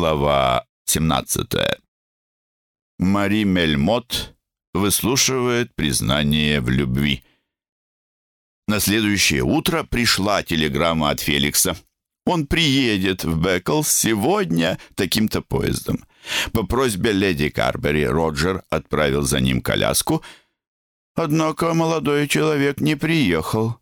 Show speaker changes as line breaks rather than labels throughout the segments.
Глава 17. Мари Мельмот выслушивает признание в любви. На следующее утро пришла телеграмма от Феликса. Он приедет в Беклс сегодня таким-то поездом. По просьбе леди Карбери Роджер отправил за ним коляску, однако молодой человек не приехал.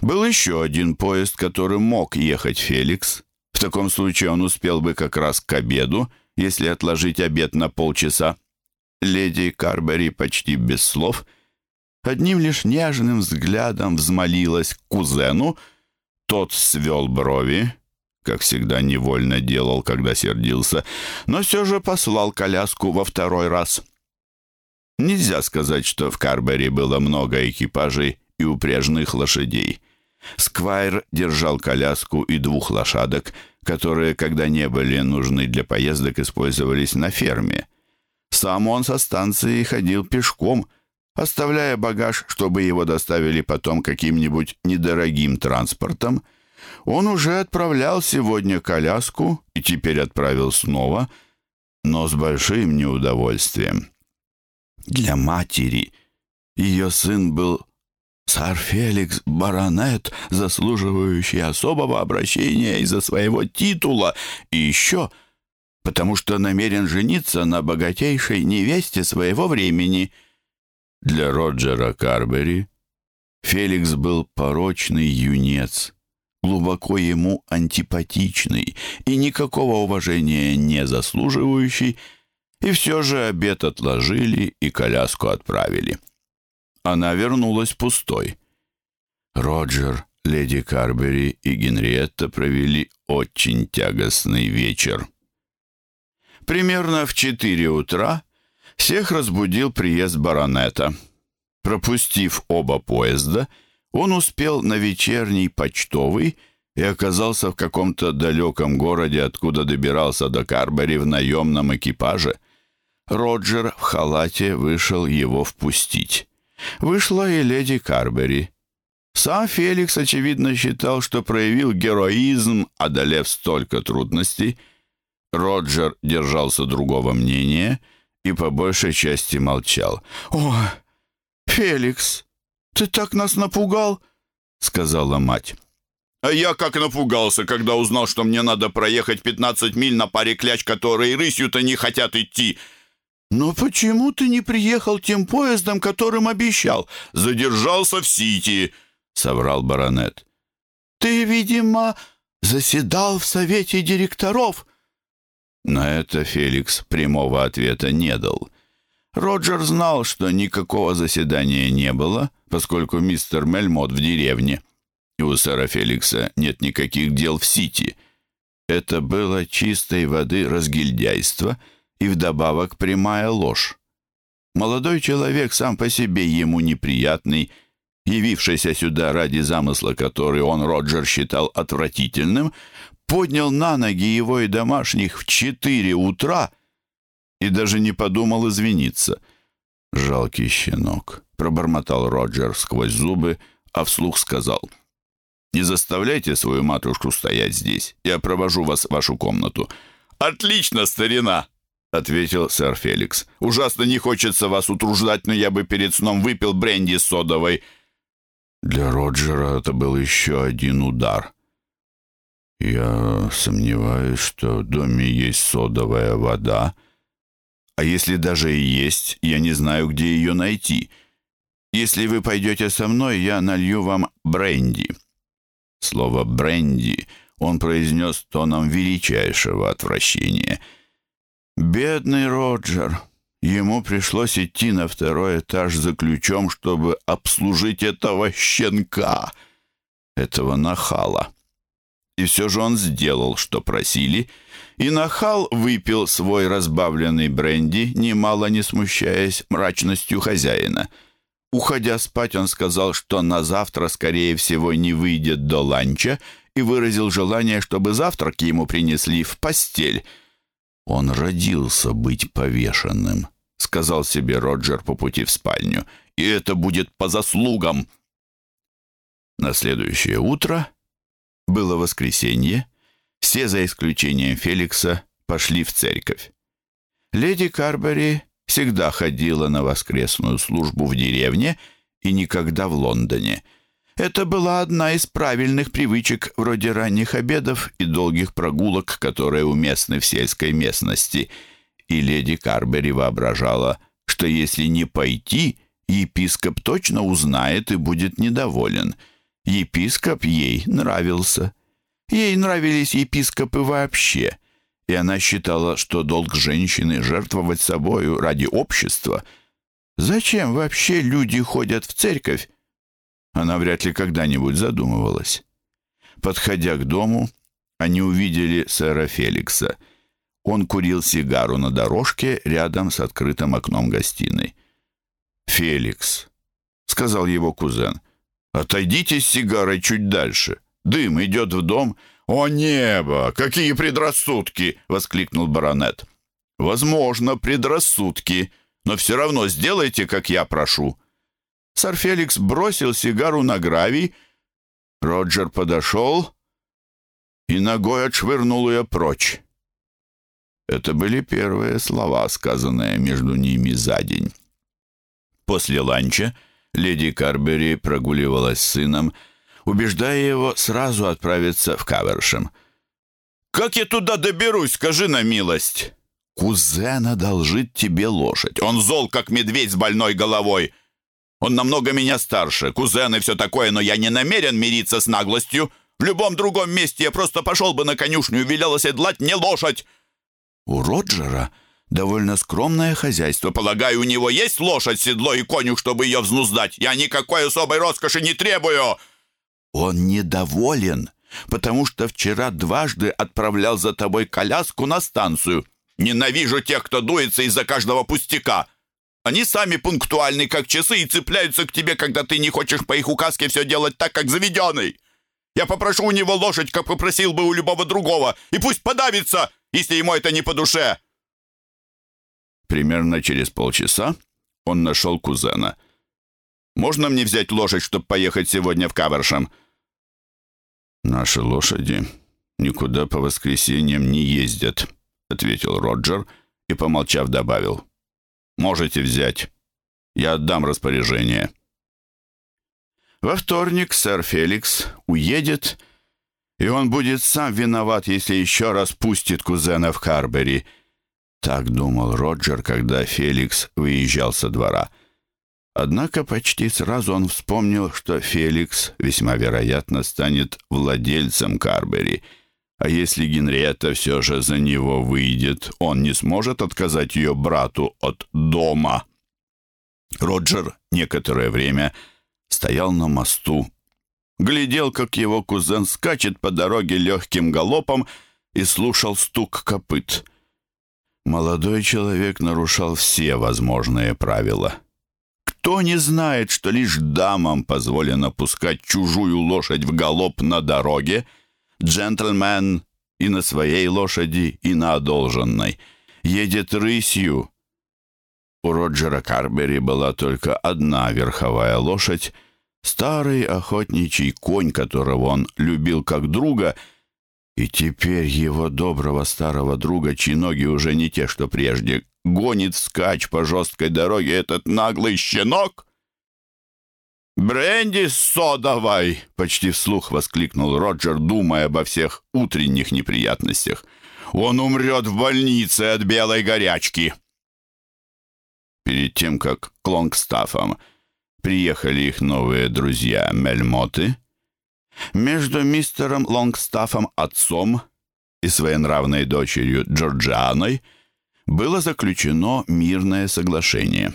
Был еще один поезд, который мог ехать Феликс. В таком случае он успел бы как раз к обеду, если отложить обед на полчаса. Леди Карбери почти без слов, одним лишь нежным взглядом взмолилась к кузену, тот свел брови, как всегда невольно делал, когда сердился, но все же послал коляску во второй раз. Нельзя сказать, что в Карбери было много экипажей и упряжных лошадей. Сквайр держал коляску и двух лошадок, которые, когда не были нужны для поездок, использовались на ферме. Сам он со станции ходил пешком, оставляя багаж, чтобы его доставили потом каким-нибудь недорогим транспортом. Он уже отправлял сегодня коляску и теперь отправил снова, но с большим неудовольствием. Для матери ее сын был Сэр Феликс Баронет, заслуживающий особого обращения из-за своего титула, и еще потому что намерен жениться на богатейшей невесте своего времени. Для Роджера Карбери Феликс был порочный юнец, глубоко ему антипатичный и никакого уважения не заслуживающий, и все же обед отложили и коляску отправили она вернулась пустой. Роджер, леди Карбери и Генриетта провели очень тягостный вечер. Примерно в четыре утра всех разбудил приезд баронета. Пропустив оба поезда, он успел на вечерний почтовый и оказался в каком-то далеком городе, откуда добирался до Карбери в наемном экипаже. Роджер в халате вышел его впустить. Вышла и леди Карбери. Сам Феликс, очевидно, считал, что проявил героизм, одолев столько трудностей. Роджер держался другого мнения и по большей части молчал. «О, Феликс, ты так нас напугал!» — сказала мать. «А я как напугался, когда узнал, что мне надо проехать 15 миль на паре кляч, которые рысью-то не хотят идти!» «Но почему ты не приехал тем поездом, которым обещал?» «Задержался в Сити», — соврал баронет. «Ты, видимо, заседал в совете директоров?» На это Феликс прямого ответа не дал. Роджер знал, что никакого заседания не было, поскольку мистер Мельмот в деревне, и у сэра Феликса нет никаких дел в Сити. Это было чистой воды разгильдяйство — и вдобавок прямая ложь. Молодой человек сам по себе ему неприятный, явившийся сюда ради замысла, который он, Роджер, считал отвратительным, поднял на ноги его и домашних в четыре утра и даже не подумал извиниться. «Жалкий щенок», — пробормотал Роджер сквозь зубы, а вслух сказал, «Не заставляйте свою матушку стоять здесь, я провожу вас в вашу комнату». «Отлично, старина!» Ответил сэр Феликс. «Ужасно не хочется вас утруждать, но я бы перед сном выпил бренди с содовой». Для Роджера это был еще один удар. «Я сомневаюсь, что в доме есть содовая вода. А если даже и есть, я не знаю, где ее найти. Если вы пойдете со мной, я налью вам бренди». Слово «бренди» он произнес тоном величайшего отвращения — Бедный Роджер. Ему пришлось идти на второй этаж за ключом, чтобы обслужить этого щенка, этого нахала. И все же он сделал, что просили, и нахал выпил свой разбавленный бренди, немало не смущаясь мрачностью хозяина. Уходя спать, он сказал, что на завтра, скорее всего, не выйдет до ланча, и выразил желание, чтобы завтрак ему принесли в постель — «Он родился быть повешенным», — сказал себе Роджер по пути в спальню. «И это будет по заслугам». На следующее утро было воскресенье. Все, за исключением Феликса, пошли в церковь. Леди Карбери всегда ходила на воскресную службу в деревне и никогда в Лондоне. Это была одна из правильных привычек вроде ранних обедов и долгих прогулок, которые уместны в сельской местности. И леди Карбери воображала, что если не пойти, епископ точно узнает и будет недоволен. Епископ ей нравился. Ей нравились епископы вообще, и она считала, что долг женщины — жертвовать собою ради общества. Зачем вообще люди ходят в церковь, она вряд ли когда-нибудь задумывалась. Подходя к дому, они увидели сэра Феликса. Он курил сигару на дорожке рядом с открытым окном гостиной. «Феликс», — сказал его кузен, — «отойдите с сигарой чуть дальше. Дым идет в дом». «О небо! Какие предрассудки!» — воскликнул баронет. «Возможно, предрассудки, но все равно сделайте, как я прошу». Сэр Феликс бросил сигару на гравий. Роджер подошел и ногой отшвырнул ее прочь. Это были первые слова, сказанные между ними за день. После ланча леди Карбери прогуливалась с сыном, убеждая его сразу отправиться в Кавершем. «Как я туда доберусь, скажи на милость!» «Кузен одолжит тебе лошадь. Он зол, как медведь с больной головой. Он намного меня старше, кузен и все такое, но я не намерен мириться с наглостью. В любом другом месте я просто пошел бы на конюшню и велел оседлать мне лошадь». «У Роджера довольно скромное хозяйство. Полагаю, у него есть лошадь, седло и конюх, чтобы ее взнуздать. Я никакой особой роскоши не требую». «Он недоволен, потому что вчера дважды отправлял за тобой коляску на станцию. Ненавижу тех, кто дуется из-за каждого пустяка». Они сами пунктуальны, как часы, и цепляются к тебе, когда ты не хочешь по их указке все делать так, как заведенный. Я попрошу у него лошадь, как попросил бы у любого другого, и пусть подавится, если ему это не по душе». Примерно через полчаса он нашел кузена. «Можно мне взять лошадь, чтобы поехать сегодня в Кавершем?» «Наши лошади никуда по воскресеньям не ездят», — ответил Роджер и, помолчав, добавил. Можете взять. Я отдам распоряжение». Во вторник сэр Феликс уедет, и он будет сам виноват, если еще раз пустит кузена в Харбери. Так думал Роджер, когда Феликс выезжал со двора. Однако почти сразу он вспомнил, что Феликс весьма вероятно станет владельцем Карбери — а если Генриетта все же за него выйдет, он не сможет отказать ее брату от дома. Роджер некоторое время стоял на мосту, глядел, как его кузен скачет по дороге легким галопом и слушал стук копыт. Молодой человек нарушал все возможные правила. Кто не знает, что лишь дамам позволено пускать чужую лошадь в галоп на дороге — Джентльмен и на своей лошади, и на одолженной. Едет рысью. У Роджера Карбери была только одна верховая лошадь, старый охотничий конь, которого он любил как друга, и теперь его доброго старого друга, чьи ноги уже не те, что прежде, гонит скач по жесткой дороге этот наглый щенок — «Бренди содовой!» — почти вслух воскликнул Роджер, думая обо всех утренних неприятностях. «Он умрет в больнице от белой горячки!» Перед тем, как к Лонгстафам приехали их новые друзья Мельмоты, между мистером Лонгстафом отцом и своенравной дочерью Джорджианой было заключено мирное соглашение.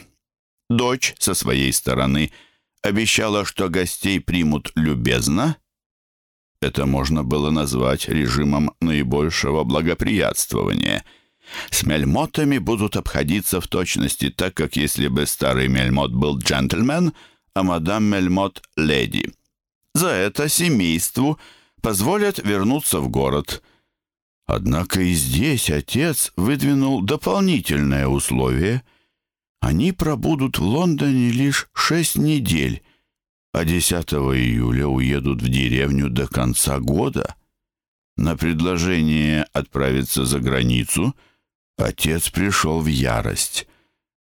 Дочь со своей стороны – обещала, что гостей примут любезно. Это можно было назвать режимом наибольшего благоприятствования. С мельмотами будут обходиться в точности так, как если бы старый мельмот был джентльмен, а мадам мельмот — леди. За это семейству позволят вернуться в город. Однако и здесь отец выдвинул дополнительное условие — они пробудут в Лондоне лишь шесть недель, а 10 июля уедут в деревню до конца года. На предложение отправиться за границу отец пришел в ярость.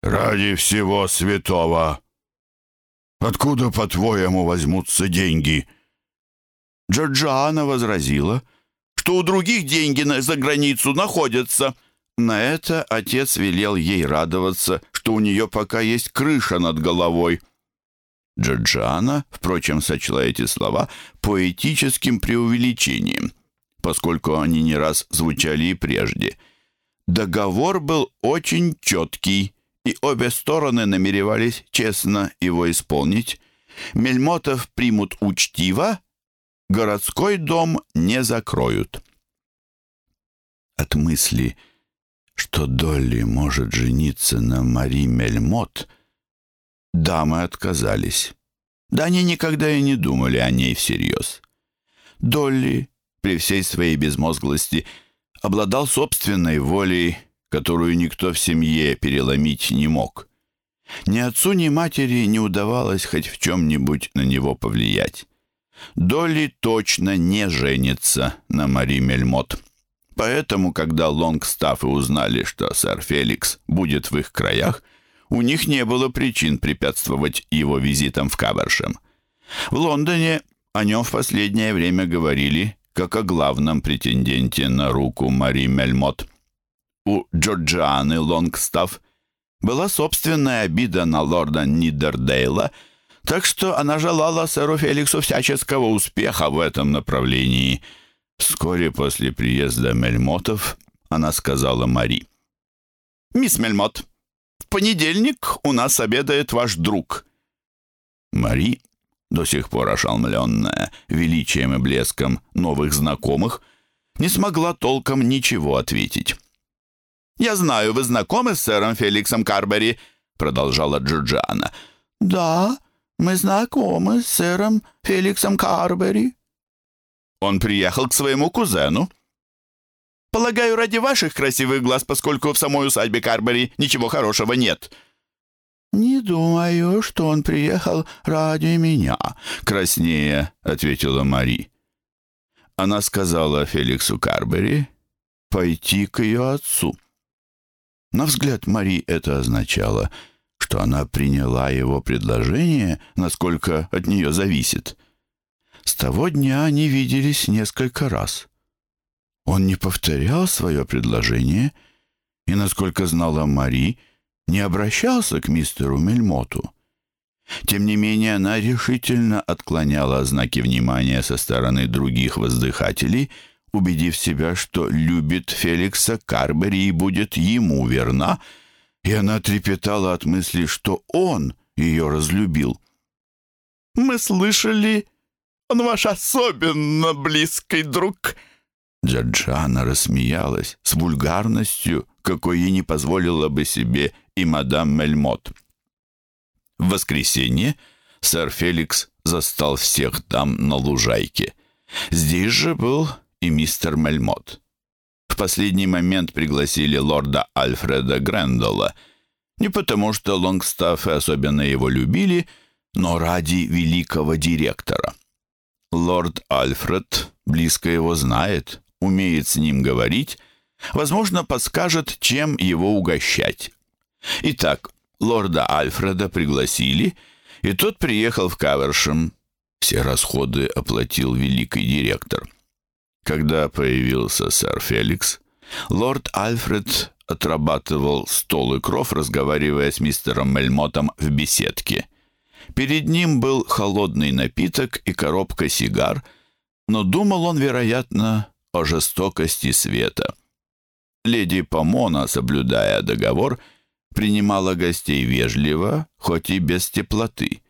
«Ради всего святого! Откуда, по-твоему, возьмутся деньги?»
Джорджиана возразила, что у других деньги за границу находятся. На это отец велел ей радоваться, что у нее пока есть крыша над головой. Джорджиана, впрочем, сочла эти слова поэтическим преувеличением, поскольку они не раз звучали и прежде. Договор был очень четкий, и обе стороны намеревались честно его исполнить. Мельмотов примут учтиво, городской дом не закроют. От мысли, что Долли может жениться на Мари Мельмот, дамы отказались. Да они никогда и не думали о ней всерьез. Долли, при всей своей безмозглости, обладал собственной волей, которую никто в семье переломить не мог. Ни отцу, ни матери не удавалось хоть в чем-нибудь на него повлиять. Долли точно не женится на Мари Мельмот. Поэтому, когда Лонгстаффы узнали, что сэр Феликс будет в их краях, у них не было причин препятствовать его визитам в Кавершем. В Лондоне о нем в последнее время говорили как о главном претенденте на руку Мари Мельмот. У Джорджианы Лонгстафф была собственная обида на лорда Нидердейла – так что она желала сэру Феликсу всяческого успеха в этом направлении. Вскоре после приезда Мельмотов она сказала Мари. «Мисс Мельмот, в понедельник у нас обедает ваш друг». Мари, до сих пор ошеломленная величием и блеском новых знакомых, не смогла толком ничего ответить. «Я знаю, вы знакомы с сэром Феликсом Карбери?» продолжала Джорджиана.
«Да, мы знакомы с сэром Феликсом Карбери».
«Он приехал к своему кузену». «Полагаю, ради ваших красивых глаз, поскольку в самой усадьбе Карбери ничего хорошего нет».
«Не думаю, что он приехал ради меня», —
краснее ответила Мари. Она сказала Феликсу Карбери пойти к ее отцу. На взгляд Мари это означало — что она приняла его предложение, насколько от нее зависит. С того дня они виделись несколько раз. Он не повторял свое предложение и, насколько знала Мари, не обращался к мистеру Мельмоту. Тем не менее, она решительно отклоняла знаки внимания со стороны других воздыхателей, убедив себя, что любит Феликса Карбери и будет ему верна — и она трепетала от мысли, что он ее разлюбил.
«Мы слышали, он ваш особенно близкий друг».
Джаджана рассмеялась с вульгарностью, какой ей не позволила бы себе и мадам Мельмот. В воскресенье сэр Феликс застал всех дам на лужайке. Здесь же был и мистер Мельмот в последний момент пригласили лорда Альфреда Грэндолла. Не потому, что Лонгстаффы особенно его любили, но ради великого директора. Лорд Альфред близко его знает, умеет с ним говорить, возможно, подскажет, чем его угощать. Итак, лорда Альфреда пригласили, и тот приехал в Кавершем. Все расходы оплатил великий директор. Когда появился сэр Феликс, лорд Альфред отрабатывал стол и кров, разговаривая с мистером Мельмотом в беседке. Перед ним был холодный напиток и коробка сигар, но думал он, вероятно, о жестокости света. Леди Помона, соблюдая договор, принимала гостей вежливо, хоть и без теплоты.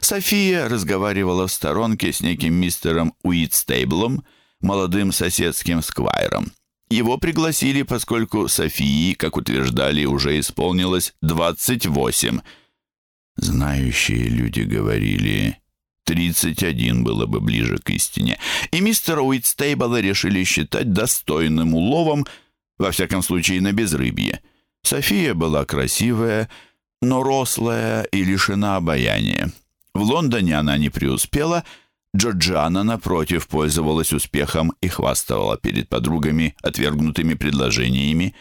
София разговаривала в сторонке с неким мистером Уитстейблом, молодым соседским сквайром. Его пригласили, поскольку Софии, как утверждали, уже исполнилось 28. Знающие люди говорили, 31 было бы ближе к истине. И мистера Уитстейбла решили считать достойным уловом, во всяком случае на безрыбье. София была красивая, но рослая и лишена обаяния. В Лондоне она не преуспела,
Джорджиана, напротив, пользовалась успехом и хвастала перед подругами отвергнутыми предложениями.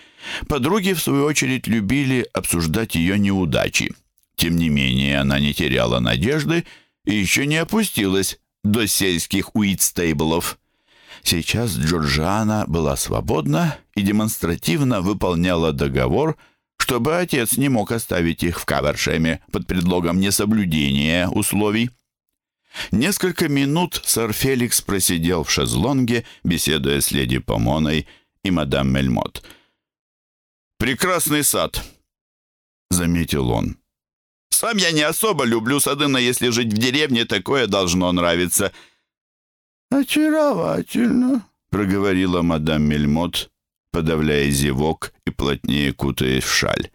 Подруги, в свою очередь, любили обсуждать ее неудачи. Тем не менее, она не теряла надежды и еще не опустилась до сельских уитстейблов. Сейчас Джорджиана была свободна и демонстративно выполняла договор, чтобы отец не мог оставить их в Кавершеме под предлогом несоблюдения условий. Несколько минут сэр Феликс просидел в шезлонге, беседуя с леди Помоной и мадам Мельмот.
«Прекрасный сад», — заметил он. «Сам я не особо люблю сады, но если жить в деревне, такое должно нравиться».
«Очаровательно», —
проговорила мадам Мельмот, подавляя зевок и плотнее кутаясь в шаль.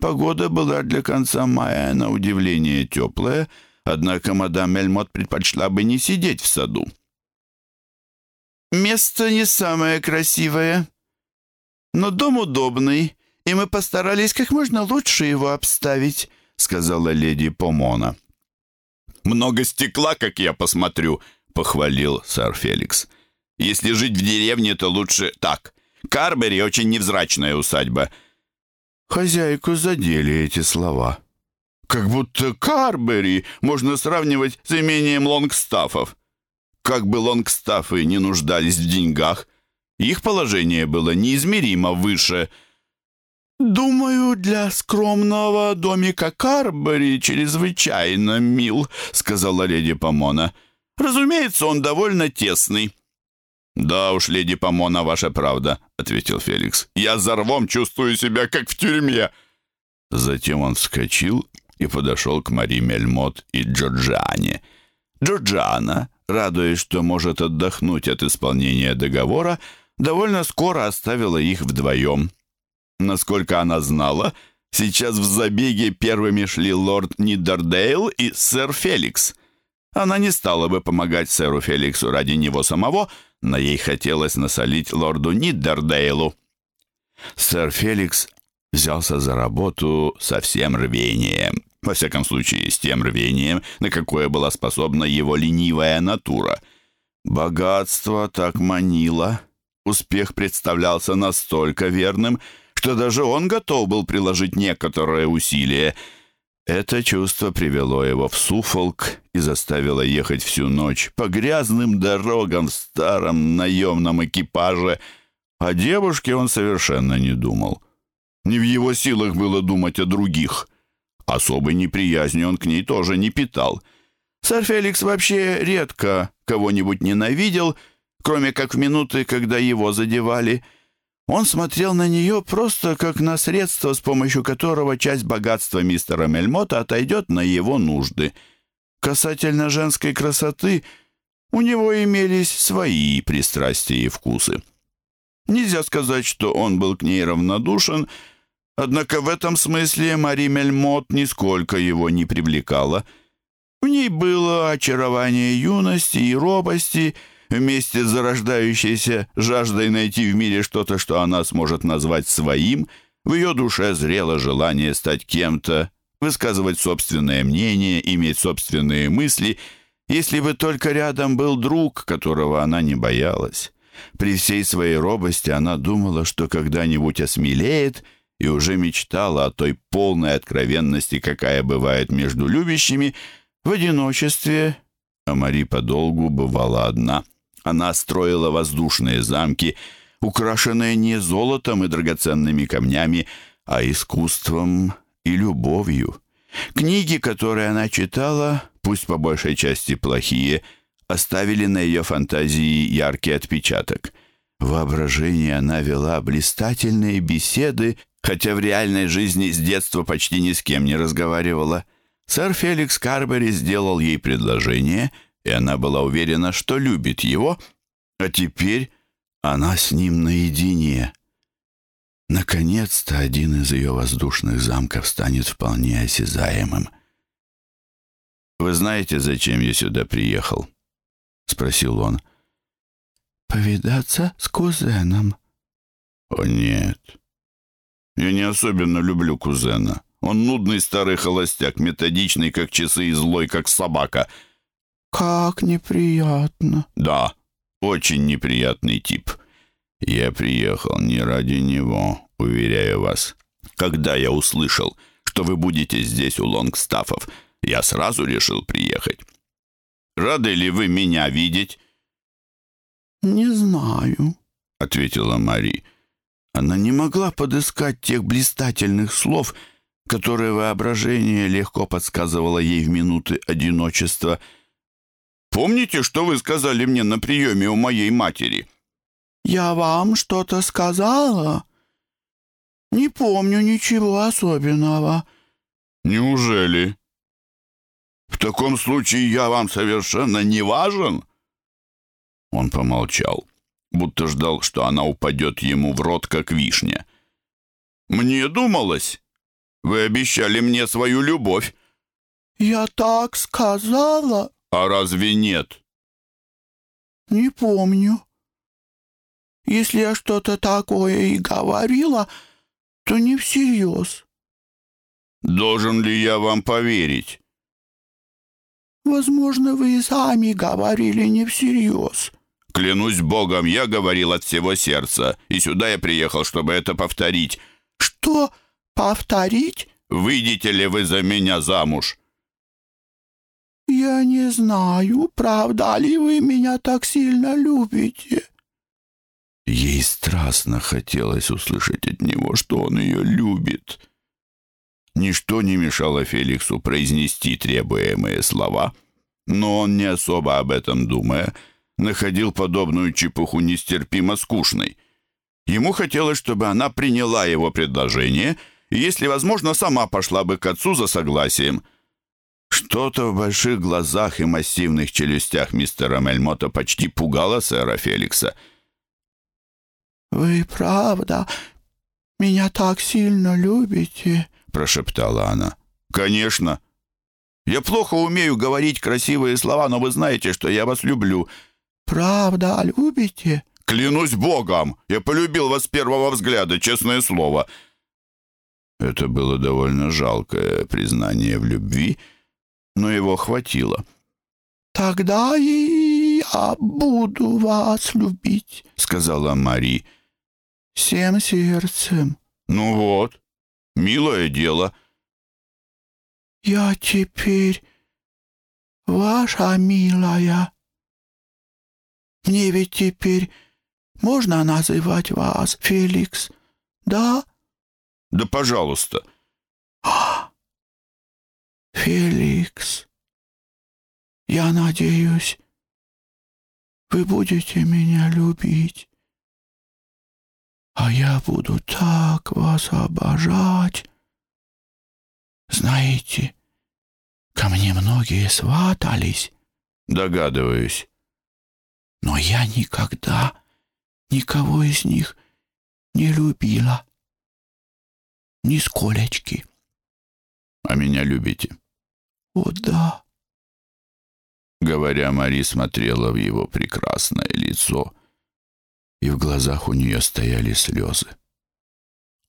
Погода была для конца мая на удивление теплая, — Однако мадам Мельмот предпочла бы не сидеть в саду.
«Место не самое красивое, но дом удобный, и мы постарались как можно лучше его обставить», сказала леди Помона.
«Много стекла, как я посмотрю», — похвалил сэр Феликс. «Если жить в деревне, то лучше так. Карбери очень невзрачная усадьба».
Хозяйку задели эти слова.
Как будто Карбери можно сравнивать с имением Лонгстаффов. Как бы Лонгстаффы не нуждались в деньгах, их положение было неизмеримо выше.
«Думаю, для скромного домика Карбери чрезвычайно мил», — сказала леди Помона. «Разумеется, он довольно тесный».
«Да уж, леди Помона, ваша правда», — ответил Феликс. «Я за рвом чувствую себя, как в тюрьме».
Затем он вскочил и подошел к Мари Мельмот и Джорджиане. Джорджиана, радуясь, что может отдохнуть от исполнения договора, довольно скоро оставила их вдвоем. Насколько она знала, сейчас в забеге первыми шли лорд Нидердейл и сэр Феликс. Она не стала бы помогать сэру Феликсу ради него самого, но ей хотелось насолить лорду Нидердейлу. Сэр Феликс взялся за работу со всем рвением. Во всяком случае, с тем рвением, на какое была способна его ленивая натура. Богатство так манило. Успех представлялся настолько верным, что даже он готов был приложить некоторое усилие. Это чувство привело его в Суфолк и заставило ехать всю ночь по грязным дорогам в старом наемном экипаже. О девушке он совершенно не думал. Не в его силах было думать о других. Особой неприязни он к ней тоже не питал. Сэр Феликс вообще редко кого-нибудь ненавидел, кроме как в минуты, когда его задевали. Он смотрел на нее просто как на средство, с помощью которого часть богатства мистера Мельмота отойдет на его нужды. Касательно женской красоты у него имелись свои пристрастия и вкусы. Нельзя сказать, что он был к ней равнодушен, Однако в этом смысле Мари Мельмот нисколько его не привлекала. В ней было очарование юности и робости, вместе с зарождающейся жаждой найти в мире что-то, что она сможет назвать своим, в ее душе зрело желание стать кем-то, высказывать собственное мнение, иметь собственные мысли, если бы только рядом был друг, которого она не боялась. При всей своей робости она думала, что когда-нибудь осмелеет — и уже мечтала о той полной откровенности, какая бывает между любящими, в одиночестве, а Мари подолгу бывала одна. Она строила воздушные замки, украшенные не золотом и драгоценными камнями, а искусством и любовью. Книги, которые она читала, пусть по большей части плохие, оставили на ее фантазии яркий отпечаток. В воображении она вела блистательные беседы хотя в реальной жизни с детства почти ни с кем не разговаривала. Сэр Феликс Карбери сделал ей предложение, и она была уверена, что любит его, а теперь она с ним наедине. Наконец-то один из ее воздушных замков станет вполне осязаемым. «Вы знаете, зачем я сюда приехал?» — спросил он.
«Повидаться с кузеном».
«О, нет. Я не особенно люблю кузена. Он нудный старый холостяк, методичный, как часы, и злой, как собака.
Как неприятно.
Да, очень неприятный тип. Я приехал не ради него, уверяю вас. Когда я услышал, что вы будете здесь у Лонгстаффов, я сразу решил приехать. Рады ли вы меня видеть?
«Не знаю», —
ответила Мари.
Она не могла подыскать тех блистательных слов, которые воображение легко подсказывало ей в минуты одиночества.
«Помните, что вы сказали мне на приеме у моей матери?»
«Я вам что-то сказала?» «Не помню ничего особенного».
«Неужели?» «В таком случае я вам совершенно не важен?» Он помолчал, будто ждал, что она упадет ему в рот, как вишня. «Мне думалось. Вы обещали мне свою любовь».
«Я так сказала?»
«А разве нет?»
«Не помню. Если я что-то такое и говорила, то не всерьез».
«Должен ли я вам поверить?»
«Возможно, вы и сами говорили не всерьез».
Клянусь Богом, я говорил от всего сердца, и сюда я приехал, чтобы это повторить.
Что повторить?
Выйдете ли вы за меня замуж?
Я не знаю, правда ли вы меня так сильно любите.
Ей страстно хотелось услышать от него, что он ее любит.
Ничто не мешало Феликсу произнести требуемые слова, но он, не особо об этом думая, находил подобную чепуху нестерпимо скучной. Ему хотелось, чтобы она приняла его предложение и, если возможно, сама пошла бы к отцу за согласием. Что-то в больших глазах и массивных челюстях мистера Мельмота почти пугало сэра Феликса.
«Вы правда меня так сильно любите?»
— прошептала она. «Конечно. Я плохо умею говорить красивые слова, но вы знаете, что я вас люблю.
«Правда любите?»
«Клянусь Богом! Я полюбил вас с первого взгляда, честное слово!» Это было довольно жалкое признание в любви, но его хватило.
«Тогда и я буду вас любить», —
сказала Мари.
«Всем сердцем».
«Ну вот, милое дело».
«Я теперь ваша милая». Мне ведь теперь можно называть вас Феликс, да?
Да, пожалуйста.
А, Феликс, я надеюсь, вы будете меня любить. А я буду так вас обожать. Знаете, ко мне многие сватались.
Догадываюсь.
Но я никогда никого из них не любила. Нисколечки.
А меня любите?
О, да.
Говоря, Мари смотрела в его прекрасное лицо, и в глазах у нее стояли слезы.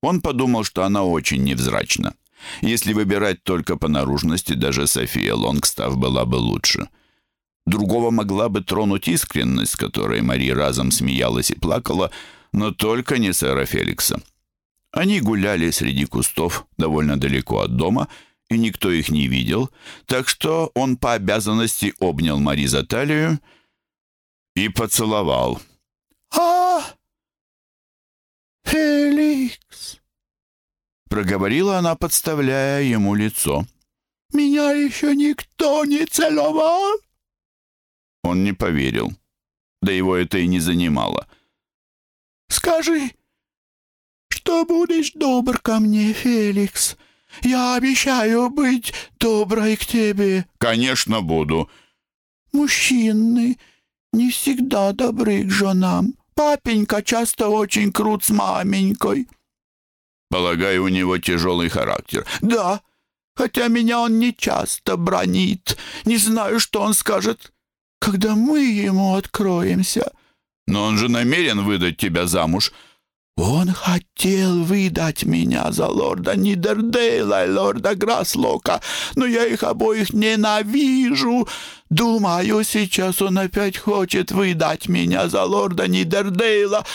Он подумал, что она очень невзрачна. Если выбирать только по наружности, даже София Лонгстав была бы лучше — Другого могла бы тронуть искренность, которой Мари разом смеялась и плакала, но только не сэра Феликса. Они гуляли среди кустов довольно далеко от дома, и никто их не видел, так что он по обязанности обнял Мари за талию и поцеловал.
«А, Феликс!»
Проговорила она, подставляя ему лицо.
«Меня еще никто не целовал!»
Он не поверил. Да его это и не занимало.
«Скажи, что будешь добр ко мне, Феликс. Я обещаю быть доброй к тебе».
«Конечно, буду».
«Мужчины не всегда добры к женам. Папенька часто очень крут с маменькой».
«Полагаю, у него тяжелый характер».
«Да, хотя меня он не часто бронит. Не знаю, что он скажет, когда мы ему откроемся».
«Но он же намерен выдать тебя замуж».
Он хотел выдать меня за лорда Нидердейла и лорда Граслока, но я их обоих ненавижу. Думаю, сейчас он опять хочет выдать меня за лорда Нидердейла.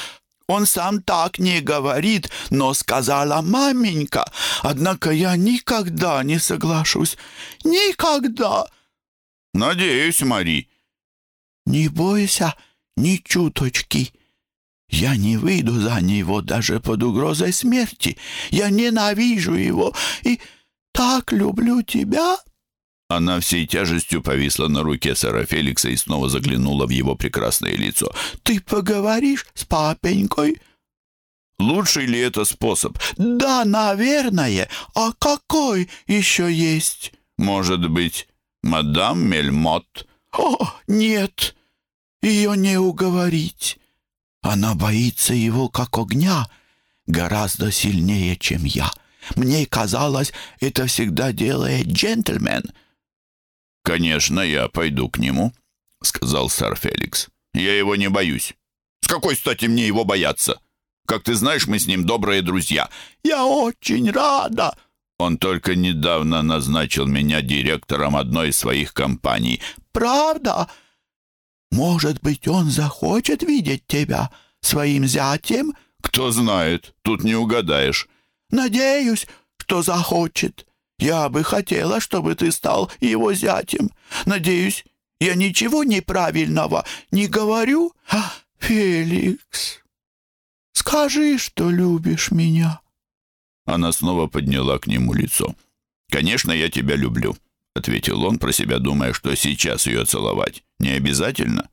Он сам так не говорит, но сказала маменька. Однако я никогда не соглашусь. Никогда.
Надеюсь, Мари.
Не бойся ни чуточки. Я не выйду за него даже под угрозой смерти. Я ненавижу его и так люблю тебя».
Она всей тяжестью повисла на руке сэра Феликса и снова заглянула в его прекрасное лицо.
«Ты поговоришь с папенькой?»
«Лучший ли это способ?»
«Да, наверное. А какой еще есть?»
«Может быть, мадам Мельмот?»
«О, нет, ее не уговорить. Она боится его как огня, гораздо сильнее, чем я. Мне казалось, это всегда делает джентльмен».
«Конечно, я пойду к нему», — сказал сэр Феликс. «Я его не боюсь. С какой стати мне его бояться? Как ты знаешь, мы с ним добрые друзья».
«Я очень рада!»
Он только недавно назначил меня директором одной из своих компаний.
«Правда?» Может быть, он захочет видеть тебя своим зятем?»
«Кто знает, тут не угадаешь».
«Надеюсь, что захочет. Я бы хотела, чтобы ты стал его зятем. Надеюсь, я ничего неправильного не говорю, а, Феликс? Скажи, что любишь меня».
Она снова подняла к нему лицо. «Конечно, я тебя люблю ответил он, про себя думая, что сейчас ее целовать не обязательно.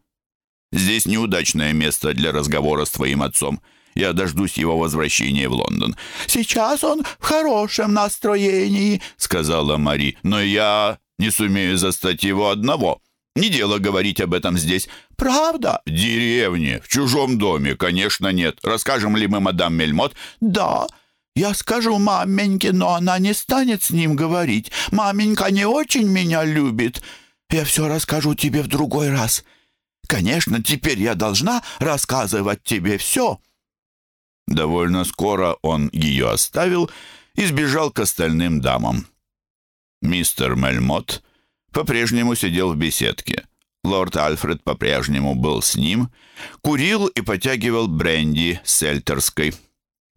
Здесь неудачное место для разговора с твоим отцом. Я дождусь его возвращения в Лондон.
Сейчас он в хорошем настроении, сказала Мари.
Но я не сумею застать его одного. Не дело говорить об этом здесь.
Правда?
В деревне, в чужом доме, конечно, нет. Расскажем ли мы мадам Мельмот?
Да. Я скажу маменьке, но она не станет с ним говорить. Маменька не очень меня любит. Я все расскажу тебе в другой раз. Конечно, теперь я должна рассказывать тебе все».
Довольно скоро он ее оставил и сбежал к остальным дамам. Мистер Мельмот по-прежнему сидел в беседке. Лорд Альфред по-прежнему был с ним, курил и потягивал бренди сельтерской.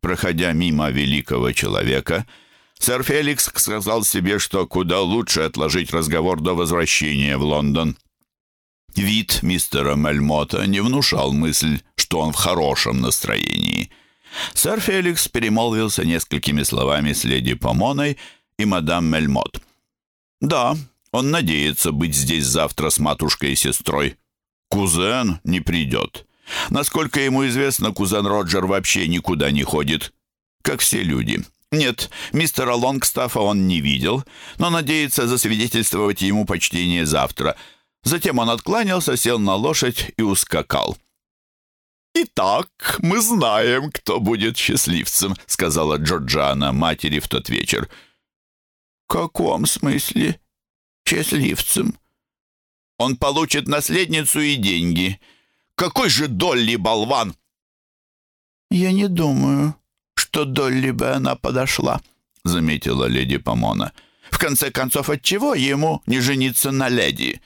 Проходя мимо великого человека, сэр Феликс сказал себе, что куда лучше отложить разговор до возвращения в Лондон. Вид мистера Мельмота не внушал мысль, что он в хорошем настроении. Сэр Феликс перемолвился несколькими словами с леди Помоной и мадам Мельмот. «Да, он надеется быть здесь завтра с матушкой и сестрой. Кузен не придет. Насколько ему известно, кузен Роджер вообще никуда не ходит, как все люди. Нет, мистера Лонгстафа он не видел, но надеется засвидетельствовать ему почтение завтра. Затем он откланялся, сел на лошадь и ускакал. «Итак, мы знаем, кто будет счастливцем», — сказала Джорджана матери в тот вечер.
«В каком смысле счастливцем?»
«Он получит наследницу и деньги», какой же Долли болван!»
«Я не думаю, что Долли бы она подошла», —
заметила леди Помона.
«В конце концов, отчего ему не жениться на леди?»